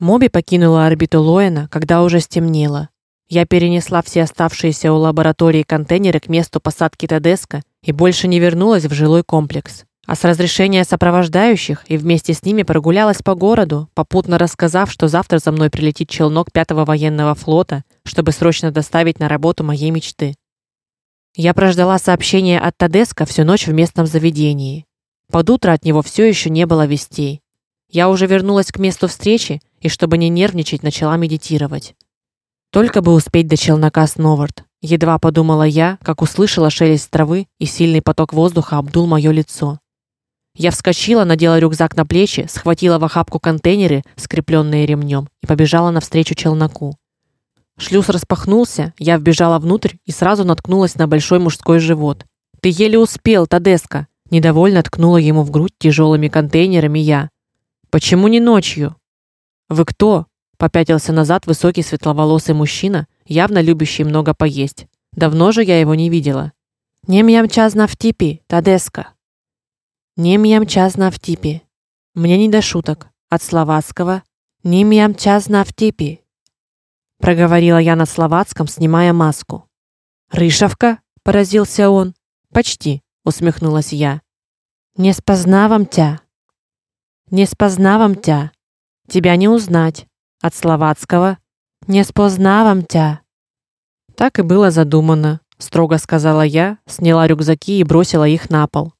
Моби покинула орбиту Лоэна, когда уже стемнело. Я перенесла все оставшиеся у лаборатории контейнеры к месту посадки Тедеска и больше не вернулась в жилой комплекс. А с разрешения сопровождающих и вместе с ними прогулялась по городу, попутно рассказав, что завтра за мной прилетит челнок пятого военного флота, чтобы срочно доставить на работу моей мечты. Я прождала сообщение от Тадеска всю ночь в местном заведении. Под утро от него все еще не было вестей. Я уже вернулась к месту встречи и, чтобы не нервничать, начала медитировать. Только бы успеть до челнока Сновард. Едва подумала я, как услышала шелест травы, и сильный поток воздуха обдул моё лицо. Я вскочила, надела рюкзак на плечи, схватила в охапку контейнеры, скрепленные ремнем, и побежала навстречу челноку. Шлюз распахнулся, я вбежала внутрь и сразу наткнулась на большой мужской живот. Ты еле успел, Тадеска, недовольно ткнула ему в грудь тяжелыми контейнерами я. Почему не ночью? Вы кто? Попятился назад высокий светловолосый мужчина, явно любящий много поесть. Давно же я его не видела. Нем'ям час на втипі, Тадеска. Нем'ям час на втипі. Мне не до шуток. От словацкого Нем'ям час на втипі. Проговорила я на словацком, снимая маску. Рышавка? поразился он. Почти, усмехнулась я. Не спознавам тя. Не спознавам тя. Тебя не узнать от словацкого не спознавам тя. Так и было задумано, строго сказала я, сняла рюкзаки и бросила их на пол.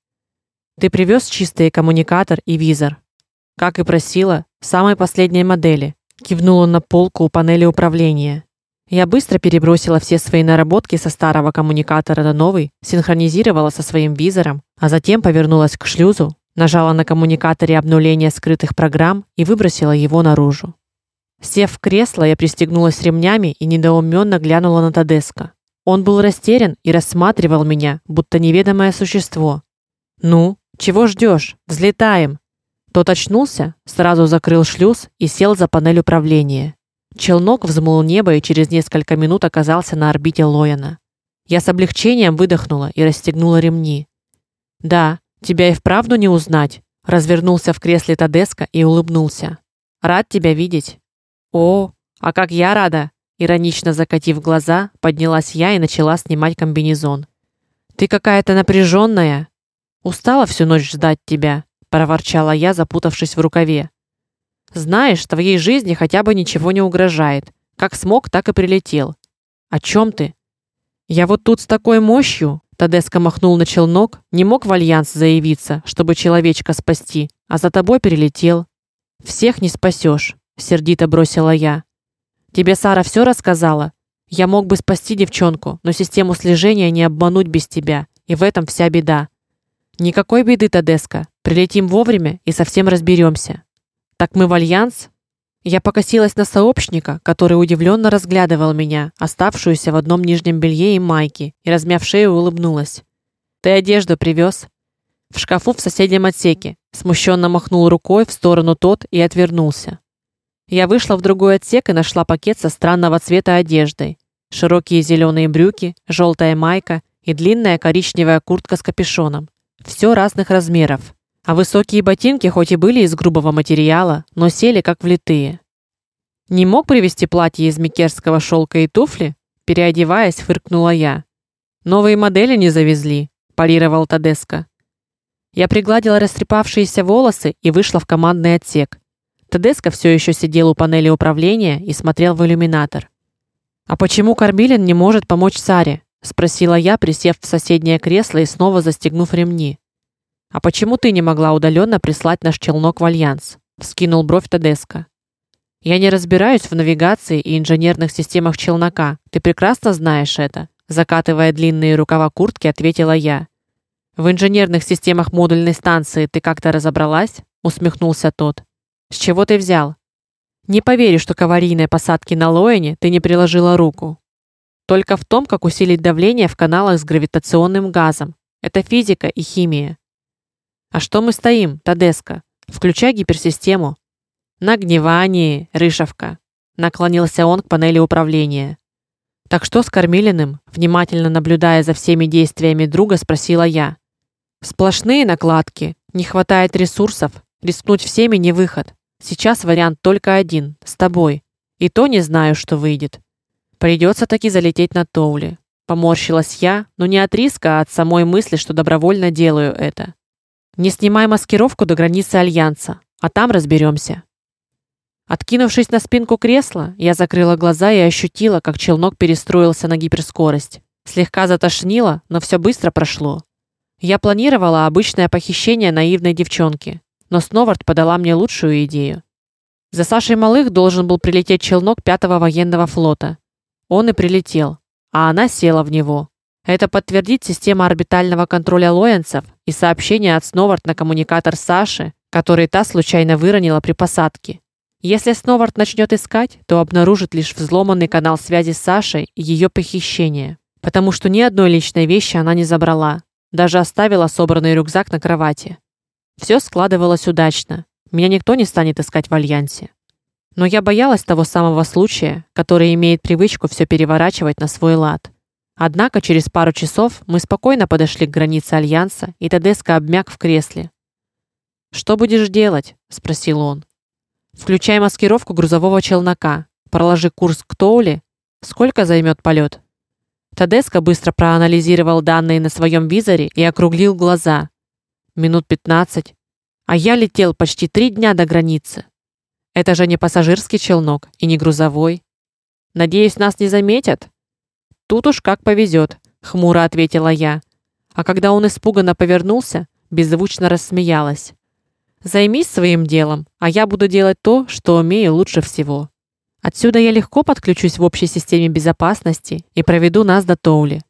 Ты привез чистый коммуникатор и визор, как и просила, самой последней модели. Кивнула на полку у панели управления. Я быстро перебросила все свои наработки со старого коммуникатора на новый, синхронизировала со своим визором, а затем повернулась к шлюзу, нажала на коммуникаторе обнуление скрытых программ и выбросила его наружу. Сев в кресло, я пристегнулась ремнями и недоуменно глянула на Тадеска. Он был растерян и рассматривал меня, будто неведомое существо. Ну, чего ждешь? Взлетаем. Тот очнулся, сразу закрыл шлюз и сел за панель управления. Челнок взмыл небо и через несколько минут оказался на орбите Лояна. Я с облегчением выдохнула и расстегнула ремни. Да, тебя и вправду не узнать, развернулся в кресле Тадеска и улыбнулся. Рад тебя видеть. О, а как я рада, иронично закатив глаза, поднялась я и начала снимать комбинезон. Ты какая-то напряженная. Устала всю ночь ждать тебя, проворчала я, запутавшись в рукаве. Знаешь, твоей жизни хотя бы ничего не угрожает. Как смог, так и прилетел. О чем ты? Я вот тут с такой мощью, Тадеска махнул на челнок, не мог в альянс заявиться, чтобы человечка спасти, а за тобой перелетел. Всех не спасешь сердито бросила я. Тебе Сара все рассказала? Я мог бы спасти девчонку, но систему слежения не обмануть без тебя, и в этом вся беда. Никакой беды, Тадеска. Прилетим вовремя и совсем разберемся. Так мы в альянс? Я покосилась на сообщника, который удивленно разглядывал меня, оставшуюся в одном нижнем белье и майке, и размяв шею, улыбнулась. Ты одежду привез? В шкафу в соседнем отсеке. Смущенно махнул рукой в сторону тот и отвернулся. Я вышла в другой отсек и нашла пакет со странного цвета одеждой. Широкие зеленые брюки, желтая майка и длинная коричневая куртка с капюшоном. Все разных размеров. А высокие ботинки хоть и были из грубого материала, но сели как влитые. Не мог привезти платье из микерского шелка и туфли, переодеваясь, фыркнула я. Новые модели не завезли, парировал Тадеска. Я пригладила растрепавшиеся волосы и вышла в командный отсек. Тедеско все еще сидел у панели управления и смотрел в иллюминатор. А почему Карбилин не может помочь Саре? спросила я, присев в соседнее кресло и снова застегнув ремни. А почему ты не могла удаленно прислать наш челнок в альянс? вскинул бровь Тедеско. Я не разбираюсь в навигации и инженерных системах челнока. Ты прекрасно знаешь это, закатывая длинные рукава куртки, ответила я. В инженерных системах модульной станции ты как-то разобралась? усмехнулся тот. С чего ты взял? Не поверю, что к аварийной посадке на Лоэне ты не приложила руку. Только в том, как усилить давление в каналах с гравитационным газом. Это физика и химия. А что мы стоим, Тадеска? Включай гиперсистему. Нагнивание, Рышавка. Наклонился он к панели управления. Так что с Кормилиным, внимательно наблюдая за всеми действиями друга, спросила я. Сплошные накладки, не хватает ресурсов, рискнуть всеми не выход. Сейчас вариант только один с тобой. И то не знаю, что выйдет. Придется таки залететь на Тоули. Поморщилась я, но не от риска, а от самой мысли, что добровольно делаю это. Не снимай маскировку до границы альянса, а там разберемся. Откинувшись на спинку кресла, я закрыла глаза и ощутила, как челнок перестроился на гиперскорость. Слегка затошнило, но все быстро прошло. Я планировала обычное похищение наивной девчонки, но Сновард подала мне лучшую идею. За Сашей Малых должен был прилететь челнок пятого военного флота. Он и прилетел, а она села в него. Это подтвердит система орбитального контроля Лоенцев и сообщение от Сновард на коммуникатор Саши, который та случайно выронила при посадке. Если Сновард начнет искать, то обнаружит лишь взломанный канал связи с Сашей и ее похищение потому что ни одной личной вещи она не забрала, даже оставила собранный рюкзак на кровати. Все складывалось удачно. Меня никто не станет искать в альянсе. Но я боялась того самого случая, который имеет привычку все переворачивать на свой лад. Однако через пару часов мы спокойно подошли к границе альянса, и Тедеско обмяк в кресле. "Что будешь делать?" спросил он. "Включай маскировку грузового челнока. Проложи курс к Тоуле. Сколько займет полет? Тадеско быстро проанализировал данные на своем визоре и округлил глаза. Минут 15, а я летел почти три дня до границы. Это же не пассажирский челнок и не грузовой. Надеюсь, нас не заметят. Тут уж как повезет, хмуро ответила я. А когда он испуганно повернулся, беззвучно рассмеялась. Займись своим делом, а я буду делать то, что умею лучше всего. Отсюда я легко подключусь в общей системе безопасности и проведу нас до Тоули.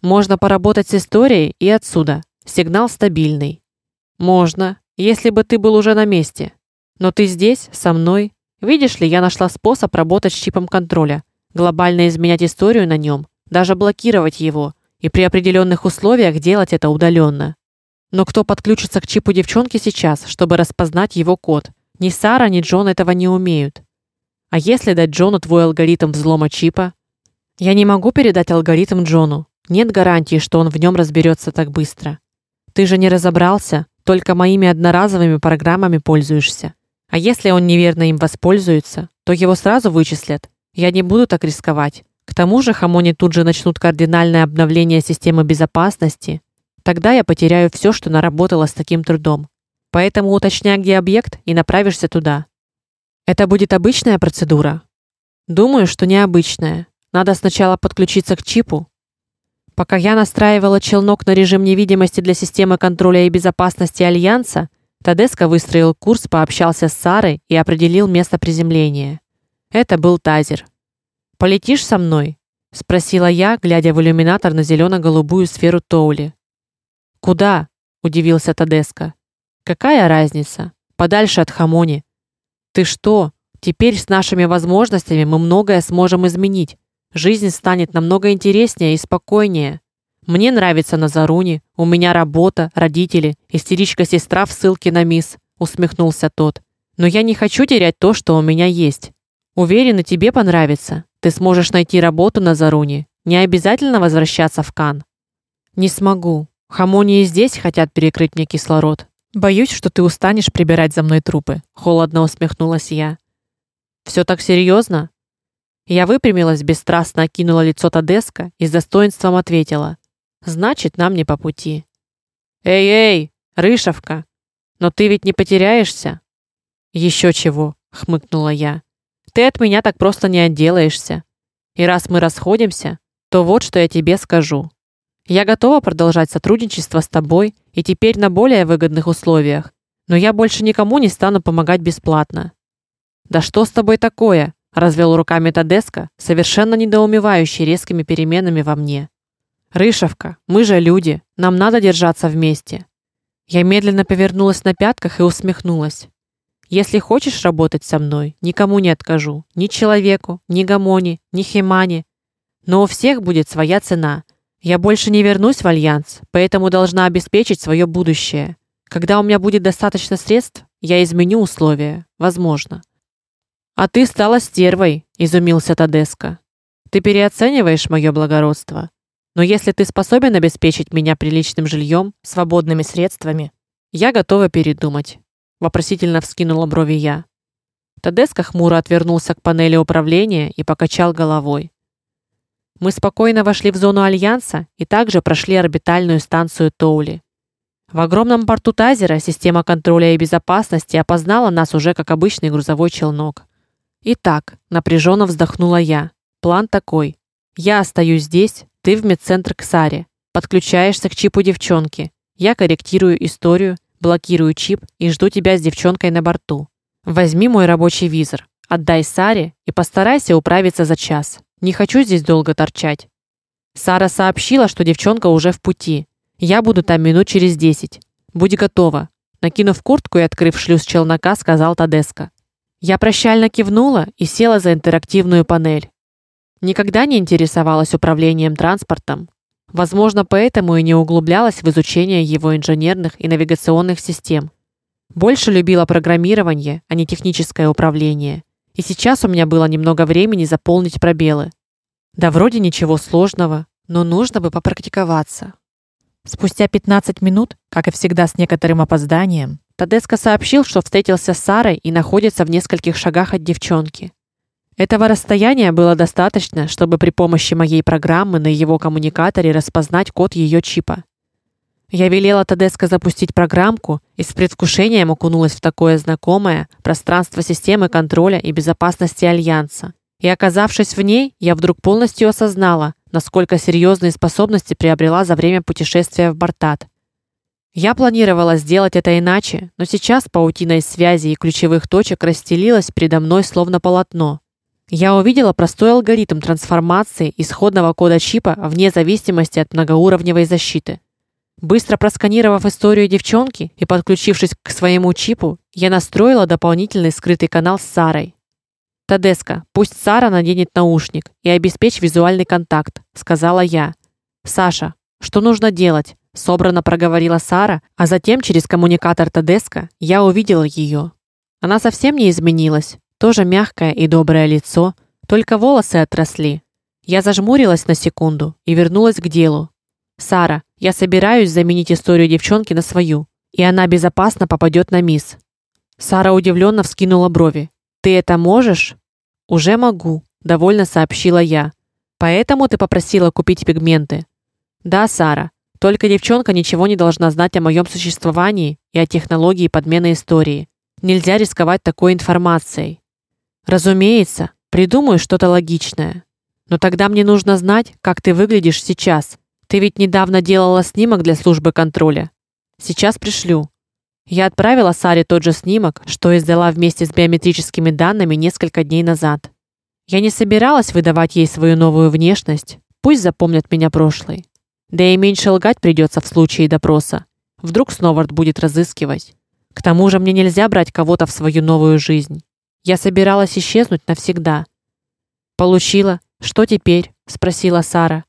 Можно поработать с историей и отсюда. Сигнал стабильный. Можно, если бы ты был уже на месте. Но ты здесь со мной. Видишь ли, я нашла способ работать с чипом контроля, глобально изменять историю на нем, даже блокировать его и при определенных условиях делать это удаленно. Но кто подключится к чипу девчонки сейчас, чтобы распознать его код? Ни Сара, ни Джон этого не умеют. А если дать Джону твой алгоритм взлома чипа? Я не могу передать алгоритм Джону. Нет гарантии, что он в нем разберется так быстро. Ты же не разобрался, только моими одноразовыми программами пользуешься. А если он неверно им воспользуется, то его сразу вычислят. Я не буду так рисковать. К тому же Хамони тут же начнут кардинальное обновление системы безопасности. Тогда я потеряю все, что наработала с таким трудом. Поэтому уточняй, где объект, и направишься туда. Это будет обычная процедура. Думаю, что необычная. Надо сначала подключиться к чипу. Пока я настраивала челнок на режим невидимости для системы контроля и безопасности альянса, Тадеско выстроил курс, пообщался с Сарой и определил место приземления. Это был тазер. Полетишь со мной? спросила я, глядя в иллюминатор на зелено голубую сферу Тоули. Куда? удивился Тадеско. Какая разница? Подальше от Хамони. Ты что? Теперь с нашими возможностями мы многое сможем изменить. Жизнь станет намного интереснее и спокойнее. Мне нравится на Заруне, у меня работа, родители, истеричка-сестра в ссылке на мисс, усмехнулся тот. Но я не хочу терять то, что у меня есть. Уверен, и тебе понравится. Ты сможешь найти работу на Заруне. Не обязательно возвращаться в Кан. Не смогу. Хамони и здесь хотят перекрыть мне кислород. Боюсь, что ты устанешь прибирать за мной трупы, холодно усмехнулась я. Все так серьезно? Я выпрямилась, бесстрастно окинула лицо Тадеска и с достоинством ответила: "Значит, нам не по пути". Эй-эй, рышевка. Но ты ведь не потеряешься? Еще чего, хмыкнула я. Ты от меня так просто не отделаешься. И раз мы расходимся, то вот что я тебе скажу. Я готова продолжать сотрудничество с тобой и теперь на более выгодных условиях, но я больше никому не стану помогать бесплатно. Да что с тобой такое? развел руками Тадеска, совершенно недоумевающий резкими переменами во мне. Рышевка, мы же люди, нам надо держаться вместе. Я медленно повернулась на пятках и усмехнулась. Если хочешь работать со мной, никому не откажу, ни человеку, ни гамоне, ни химане, но у всех будет своя цена. Я больше не вернусь в альянс, поэтому должна обеспечить свое будущее. Когда у меня будет достаточно средств, я изменю условия, возможно. А ты стала стервой, изумился Тадеска. Ты переоцениваешь мое благородство. Но если ты способен обеспечить меня приличным жильем, свободными средствами, я готова передумать. Вопросительно вскинула брови я. Тадеска хмуро отвернулся к панели управления и покачал головой. Мы спокойно вошли в зону альянса и также прошли орбитальную станцию Тоули. В огромном порту Тазера система контроля и безопасности опознала нас уже как обычный грузовой челнок. Итак, напряженно вздохнула я. План такой: я остаюсь здесь, ты в медцентр к подключаешься к чипу девчонки. Я корректирую историю, блокирую чип и жду тебя с девчонкой на борту. Возьми мой рабочий визор, отдай Саре и постарайся управиться за час. Не хочу здесь долго торчать. Сара сообщила, что девчонка уже в пути. Я буду там минут через десять. Будь готова. Накинув куртку и открыв шлюз челнока, сказал Тадеска. Я прощально кивнула и села за интерактивную панель. Никогда не интересовалась управлением транспортом. Возможно, поэтому и не углублялась в изучение его инженерных и навигационных систем. Больше любила программирование, а не техническое управление. И сейчас у меня было немного времени заполнить пробелы. Да вроде ничего сложного, но нужно бы попрактиковаться. Спустя 15 минут, как и всегда с некоторым опозданием, Тадеска сообщил, что встретился с Сарой и находится в нескольких шагах от девчонки. Этого расстояния было достаточно, чтобы при помощи моей программы на его коммуникаторе распознать код ее чипа. Я велела Тадеско запустить программку и с предвкушением окунулась в такое знакомое пространство системы контроля и безопасности альянса. И оказавшись в ней, я вдруг полностью осознала, насколько серьезные способности приобрела за время путешествия в Бартат. Я планировала сделать это иначе, но сейчас паутина из связей и ключевых точек расстелилась передо мной словно полотно. Я увидела простой алгоритм трансформации исходного кода чипа вне зависимости от многоуровневой защиты. Быстро просканировав историю девчонки и подключившись к своему чипу, я настроила дополнительный скрытый канал с Сарой. Тадеска, пусть Сара наденет наушник и обеспечь визуальный контакт, сказала я. Саша, что нужно делать? собрано проговорила Сара, а затем через коммуникатор Тадеска я увидела ее. Она совсем не изменилась, тоже мягкое и доброе лицо, только волосы отросли. Я зажмурилась на секунду и вернулась к делу. Сара, я собираюсь заменить историю девчонки на свою, и она безопасно попадет на мисс. Сара удивленно вскинула брови. Ты это можешь? Уже могу, довольно сообщила я. Поэтому ты попросила купить пигменты. Да, Сара. Только девчонка ничего не должна знать о моем существовании и о технологии подмены истории. Нельзя рисковать такой информацией. Разумеется, придумаю что-то логичное. Но тогда мне нужно знать, как ты выглядишь сейчас, ты ведь недавно делала снимок для службы контроля. Сейчас пришлю. Я отправила Саре тот же снимок, что и сделала вместе с биометрическими данными несколько дней назад. Я не собиралась выдавать ей свою новую внешность. Пусть запомнят меня прошлой. Да и меньше лгать придется в случае допроса. Вдруг Сновард будет разыскивать. К тому же мне нельзя брать кого-то в свою новую жизнь. Я собиралась исчезнуть навсегда. Получила. Что теперь? спросила Сара.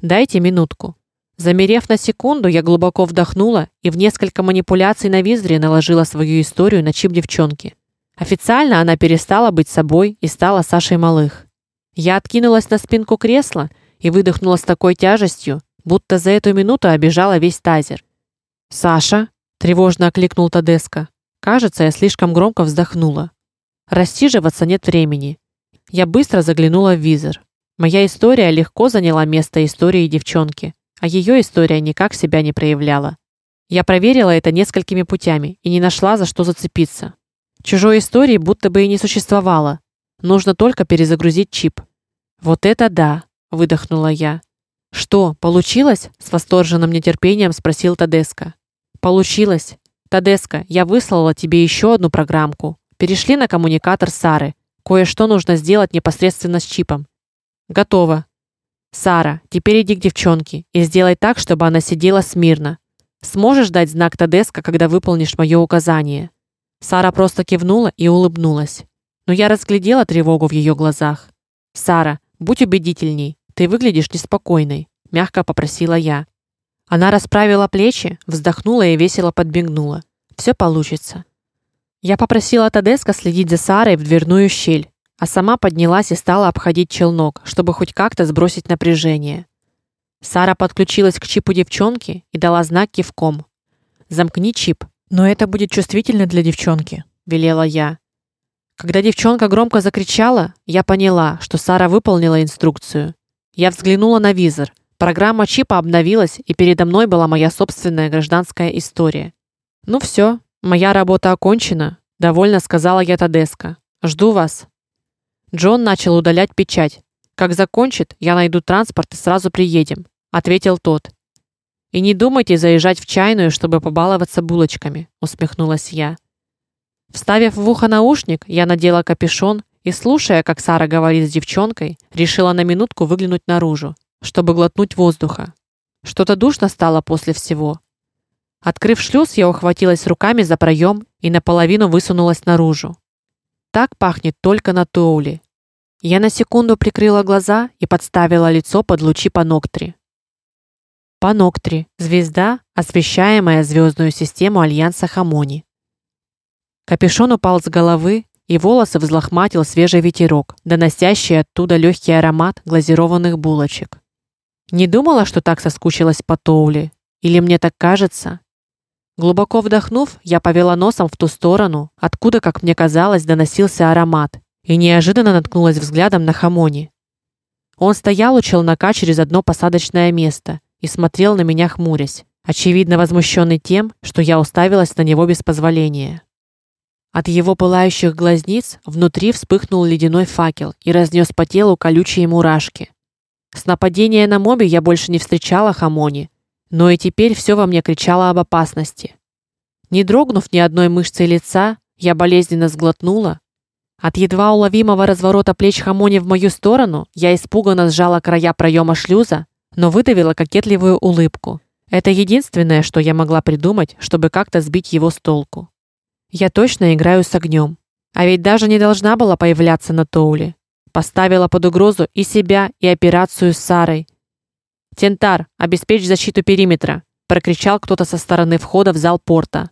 Дайте минутку. Замерев на секунду, я глубоко вдохнула и в несколько манипуляций на визоре наложила свою историю на чип девчонки. Официально она перестала быть собой и стала Сашей Малых. Я откинулась на спинку кресла и выдохнула с такой тяжестью, будто за эту минуту обежала весь тазер. Саша тревожно окликнул Тадеска. Кажется, я слишком громко вздохнула. Рассиживаться нет времени. Я быстро заглянула в визор. Моя история легко заняла место истории девчонки, а ее история никак себя не проявляла. Я проверила это несколькими путями и не нашла за что зацепиться. Чужой истории будто бы и не существовало. Нужно только перезагрузить чип. Вот это да, выдохнула я. Что, получилось? с восторженным нетерпением спросил Тадеска. Получилось. Тадеска, я выслала тебе еще одну программку. Перешли на коммуникатор Сары. Кое-что нужно сделать непосредственно с чипом. Готово. Сара, теперь иди к девчонке и сделай так, чтобы она сидела смирно. Сможешь дать знак Тадеска, когда выполнишь мое указание? Сара просто кивнула и улыбнулась. Но я разглядела тревогу в ее глазах. Сара, будь убедительней. Ты выглядишь неспокойной, мягко попросила я. Она расправила плечи, вздохнула и весело подбегнула. Все получится. Я попросила Тадеска следить за Сарой в дверную щель а сама поднялась и стала обходить челнок, чтобы хоть как-то сбросить напряжение. Сара подключилась к чипу девчонки и дала знак кивком. Замкни чип. Но это будет чувствительно для девчонки, велела я. Когда девчонка громко закричала, я поняла, что Сара выполнила инструкцию. Я взглянула на визор. Программа чипа обновилась, и передо мной была моя собственная гражданская история. Ну все, моя работа окончена, довольно сказала я Тадеска. Жду вас. Джон начал удалять печать. Как закончит, я найду транспорт и сразу приедем, ответил тот. И не думайте заезжать в чайную, чтобы побаловаться булочками, усмехнулась я. Вставив в ухо наушник, я надела капюшон и, слушая, как Сара говорит с девчонкой, решила на минутку выглянуть наружу, чтобы глотнуть воздуха. Что-то душно стало после всего. Открыв шлюз, я ухватилась руками за проем и наполовину высунулась наружу. Так пахнет только на Тоуле. Я на секунду прикрыла глаза и подставила лицо под лучи Паноктри. Паноктри звезда, освещаемая звездную систему альянса Хамони. Капюшон упал с головы, и волосы взлохматил свежий ветерок, доносящий оттуда легкий аромат глазированных булочек. Не думала, что так соскучилась по Тоуле, или мне так кажется? Глубоко вдохнув, я повела носом в ту сторону, откуда, как мне казалось, доносился аромат, и неожиданно наткнулась взглядом на Хамони. Он стоял у челнока через одно посадочное место и смотрел на меня хмурясь, очевидно возмущенный тем, что я уставилась на него без позволения. От его пылающих глазниц внутри вспыхнул ледяной факел и разнес по телу колючие мурашки. С нападения на моби я больше не встречала Хамони, но и теперь все во мне кричало об опасности. Не дрогнув ни одной мышцей лица, я болезненно сглотнула. От едва уловимого разворота плеч Хамони в мою сторону я испуганно сжала края проема шлюза, но выдавила кокетливую улыбку. Это единственное, что я могла придумать, чтобы как-то сбить его с толку. Я точно играю с огнем. А ведь даже не должна была появляться на Тоуле. Поставила под угрозу и себя, и операцию с Сарой. Тентар, обеспечь защиту периметра, прокричал кто-то со стороны входа в зал порта.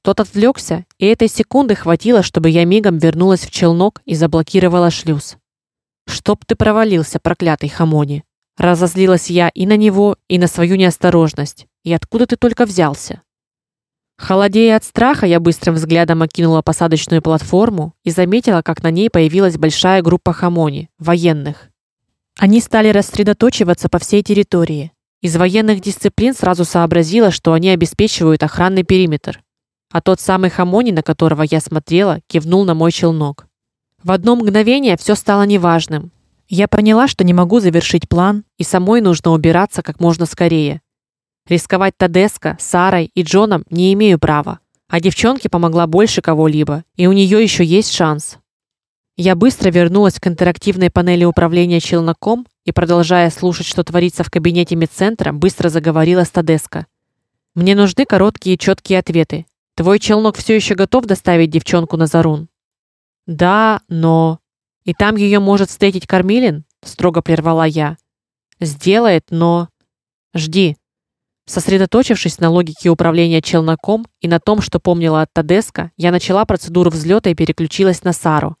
Тот отвлекся, и этой секунды хватило, чтобы я мигом вернулась в челнок и заблокировала шлюз. Чтоб ты провалился, проклятый Хамони. Разозлилась я и на него, и на свою неосторожность. И откуда ты только взялся? Холодея от страха, я быстрым взглядом окинула посадочную платформу и заметила, как на ней появилась большая группа хамони, военных. Они стали рассредоточиваться по всей территории. Из военных дисциплин сразу сообразила, что они обеспечивают охранный периметр. А тот самый хамони, на которого я смотрела, кивнул на мой челнок. В одно мгновение все стало неважным. Я поняла, что не могу завершить план, и самой нужно убираться как можно скорее. Рисковать Тадеска, Сарой и Джоном не имею права. А девчонке помогла больше кого-либо, и у нее еще есть шанс. Я быстро вернулась к интерактивной панели управления челноком и, продолжая слушать, что творится в кабинете медцентра, быстро заговорила с Тадеска. Мне нужны короткие и четкие ответы. Твой челнок все еще готов доставить девчонку на Зарун? Да, но и там ее может встретить Кармилин, строго прервала я. Сделает, но жди. Сосредоточившись на логике управления челноком и на том, что помнила от Тадеска, я начала процедуру взлета и переключилась на Сару.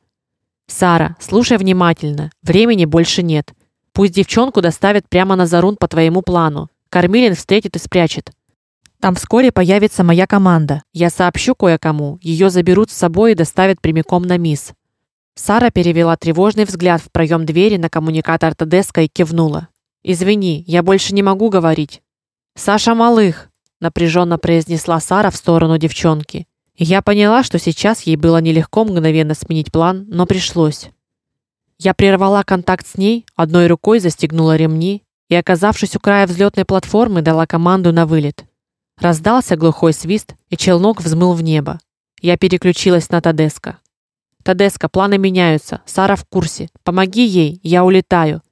Сара, слушай внимательно. Времени больше нет. Пусть девчонку доставят прямо на Зарун по твоему плану. Кармилин встретит и спрячет. Там вскоре появится моя команда. Я сообщу кое-кому. ее заберут с собой и доставят прямиком на мисс. Сара перевела тревожный взгляд в проем двери на коммуникатор Тадеска и кивнула. Извини, я больше не могу говорить. Саша Малых, напряженно произнесла Сара в сторону девчонки. Я поняла, что сейчас ей было нелегко мгновенно сменить план, но пришлось. Я прервала контакт с ней, одной рукой застегнула ремни и, оказавшись у края взлетной платформы, дала команду на вылет. Раздался глухой свист, и челнок взмыл в небо. Я переключилась на Тадеска. Тадеска, планы меняются. Сара в курсе. Помоги ей, я улетаю.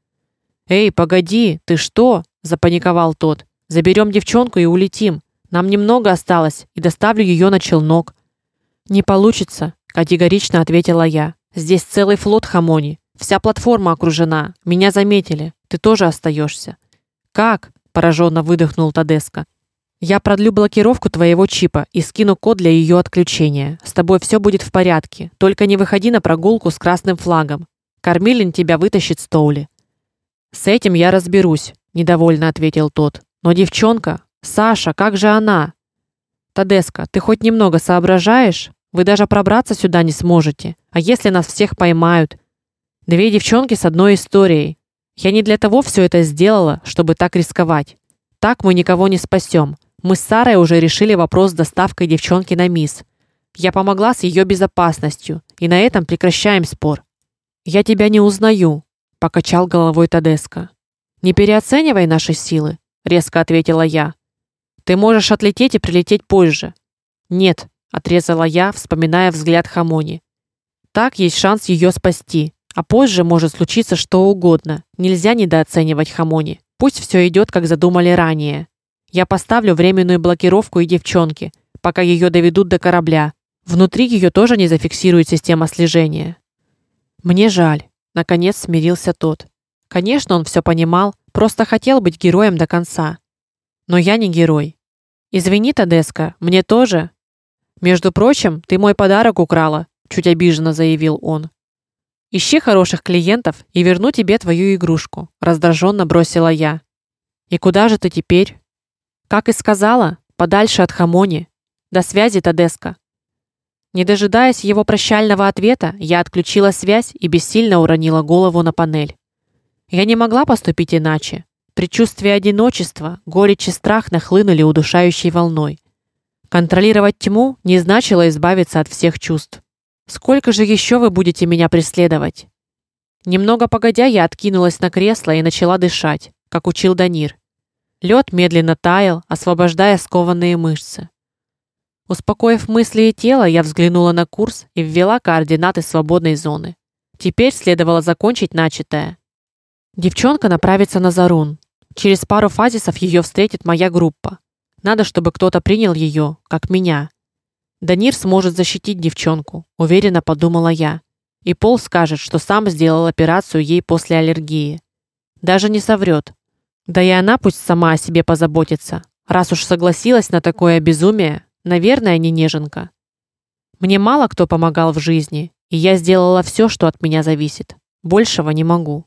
Эй, погоди, ты что? запаниковал тот. Заберем девчонку и улетим. Нам немного осталось, и доставлю ее на челнок. Не получится, категорично ответила я. Здесь целый флот Хамони. Вся платформа окружена. Меня заметили. Ты тоже остаешься. Как? пораженно выдохнул Тадеска. Я продлю блокировку твоего чипа и скину код для ее отключения. С тобой все будет в порядке. Только не выходи на прогулку с красным флагом. Кормилин тебя вытащит с Тоули. С этим я разберусь, недовольно ответил тот. Но девчонка, Саша, как же она? Тадеска, ты хоть немного соображаешь? Вы даже пробраться сюда не сможете. А если нас всех поймают? Две девчонки с одной историей. Я не для того все это сделала, чтобы так рисковать. Так мы никого не спасем. Мы с Сарой уже решили вопрос с доставкой девчонки на мисс. Я помогла с ее безопасностью, и на этом прекращаем спор. Я тебя не узнаю, покачал головой Тадеска. Не переоценивай наши силы, резко ответила я. Ты можешь отлететь и прилететь позже. Нет, отрезала я, вспоминая взгляд Хамони. Так есть шанс ее спасти, а позже может случиться что угодно. Нельзя недооценивать Хамони. Пусть все идет, как задумали ранее. Я поставлю временную блокировку и девчонки, пока ее доведут до корабля. Внутри ее тоже не зафиксирует система слежения. Мне жаль, наконец смирился тот. Конечно, он все понимал, просто хотел быть героем до конца. Но я не герой. Извини, Тадеска, мне тоже. Между прочим, ты мой подарок украла, чуть обиженно заявил он. Ищи хороших клиентов и верну тебе твою игрушку, раздраженно бросила я. И куда же ты теперь? Как и сказала, подальше от Хамони. До связи, Тадеска. Не дожидаясь его прощального ответа, я отключила связь и бессильно уронила голову на панель. Я не могла поступить иначе. Предчувствие одиночества, горечь и страх нахлынули удушающей волной. Контролировать тьму не значило избавиться от всех чувств. Сколько же еще вы будете меня преследовать? Немного погодя, я откинулась на кресло и начала дышать, как учил Данир. Лед медленно таял, освобождая скованные мышцы. Успокоив мысли и тело, я взглянула на курс и ввела координаты свободной зоны. Теперь следовало закончить начатое. Девчонка направится на Зарун. Через пару фазисов ее встретит моя группа. Надо, чтобы кто-то принял ее, как меня. Данир сможет защитить девчонку, уверенно подумала я. И Пол скажет, что сам сделал операцию ей после аллергии. Даже не соврет. Да и она пусть сама о себе позаботится. Раз уж согласилась на такое безумие, наверное, не неженка. Мне мало кто помогал в жизни, и я сделала все, что от меня зависит. Большего не могу.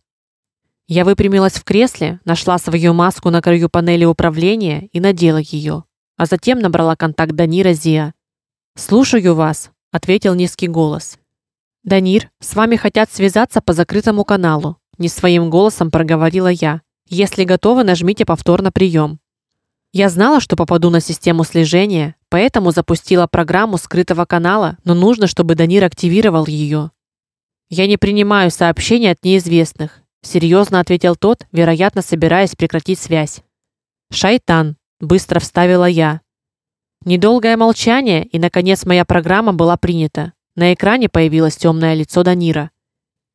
Я выпрямилась в кресле, нашла свою маску на краю панели управления и надела ее, а затем набрала контакт Данира Зия Слушаю вас, ответил низкий голос. Данир, с вами хотят связаться по закрытому каналу, не своим голосом проговорила я. Если готовы, нажмите повторно прием. Я знала, что попаду на систему слежения, поэтому запустила программу скрытого канала, но нужно, чтобы Данир активировал ее. Я не принимаю сообщения от неизвестных, серьезно ответил тот, вероятно, собираясь прекратить связь. Шайтан, быстро вставила я. Недолгое молчание, и наконец моя программа была принята. На экране появилось темное лицо Данира.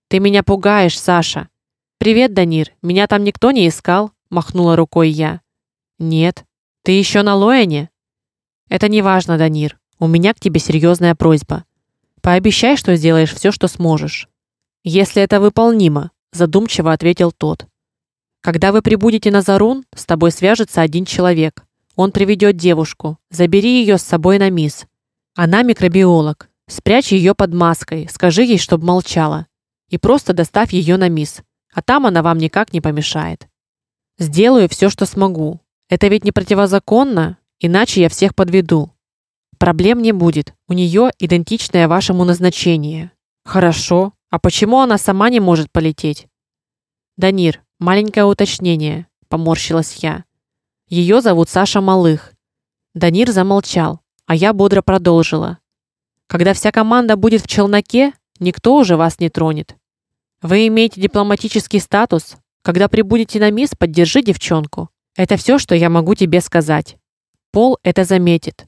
Ты меня пугаешь, Саша. Привет, Данир. Меня там никто не искал, махнула рукой я. Нет. Ты еще на Лоэне? Это не важно, Данир. У меня к тебе серьезная просьба. Пообещай, что сделаешь все, что сможешь. Если это выполнимо, задумчиво ответил тот. Когда вы прибудете на Зарун, с тобой свяжется один человек. Он приведет девушку. Забери ее с собой на мисс. Она микробиолог. Спрячь ее под маской. Скажи ей, чтобы молчала. И просто доставь ее на мисс. А там она вам никак не помешает. Сделаю все, что смогу. Это ведь не противозаконно, иначе я всех подведу. Проблем не будет. У нее идентичное вашему назначение. Хорошо. А почему она сама не может полететь? Данир, маленькое уточнение, поморщилась я. Ее зовут Саша Малых. Данир замолчал, а я бодро продолжила. Когда вся команда будет в челноке, никто уже вас не тронет. Вы имеете дипломатический статус. Когда прибудете на мисс, поддержи девчонку. Это все, что я могу тебе сказать. Пол это заметит.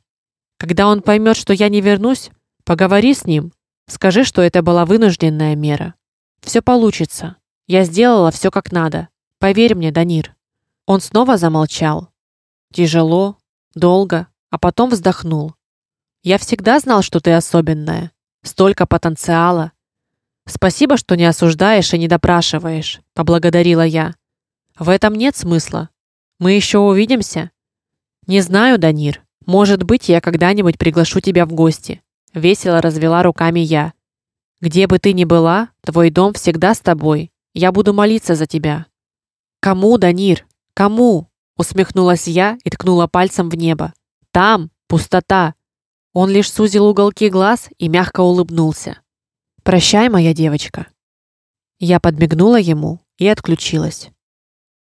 Когда он поймет, что я не вернусь, поговори с ним. Скажи, что это была вынужденная мера. Все получится. Я сделала все как надо. Поверь мне, Данир. Он снова замолчал, Тяжело, долго, а потом вздохнул. Я всегда знал, что ты особенная. Столько потенциала. Спасибо, что не осуждаешь и не допрашиваешь, поблагодарила я. В этом нет смысла. Мы еще увидимся. Не знаю, Данир. Может быть, я когда-нибудь приглашу тебя в гости. Весело развела руками я. Где бы ты ни была, твой дом всегда с тобой. Я буду молиться за тебя. Кому, Данир? Кому? усмехнулась я и ткнула пальцем в небо. Там пустота. Он лишь сузил уголки глаз и мягко улыбнулся. Прощай, моя девочка. Я подмигнула ему и отключилась.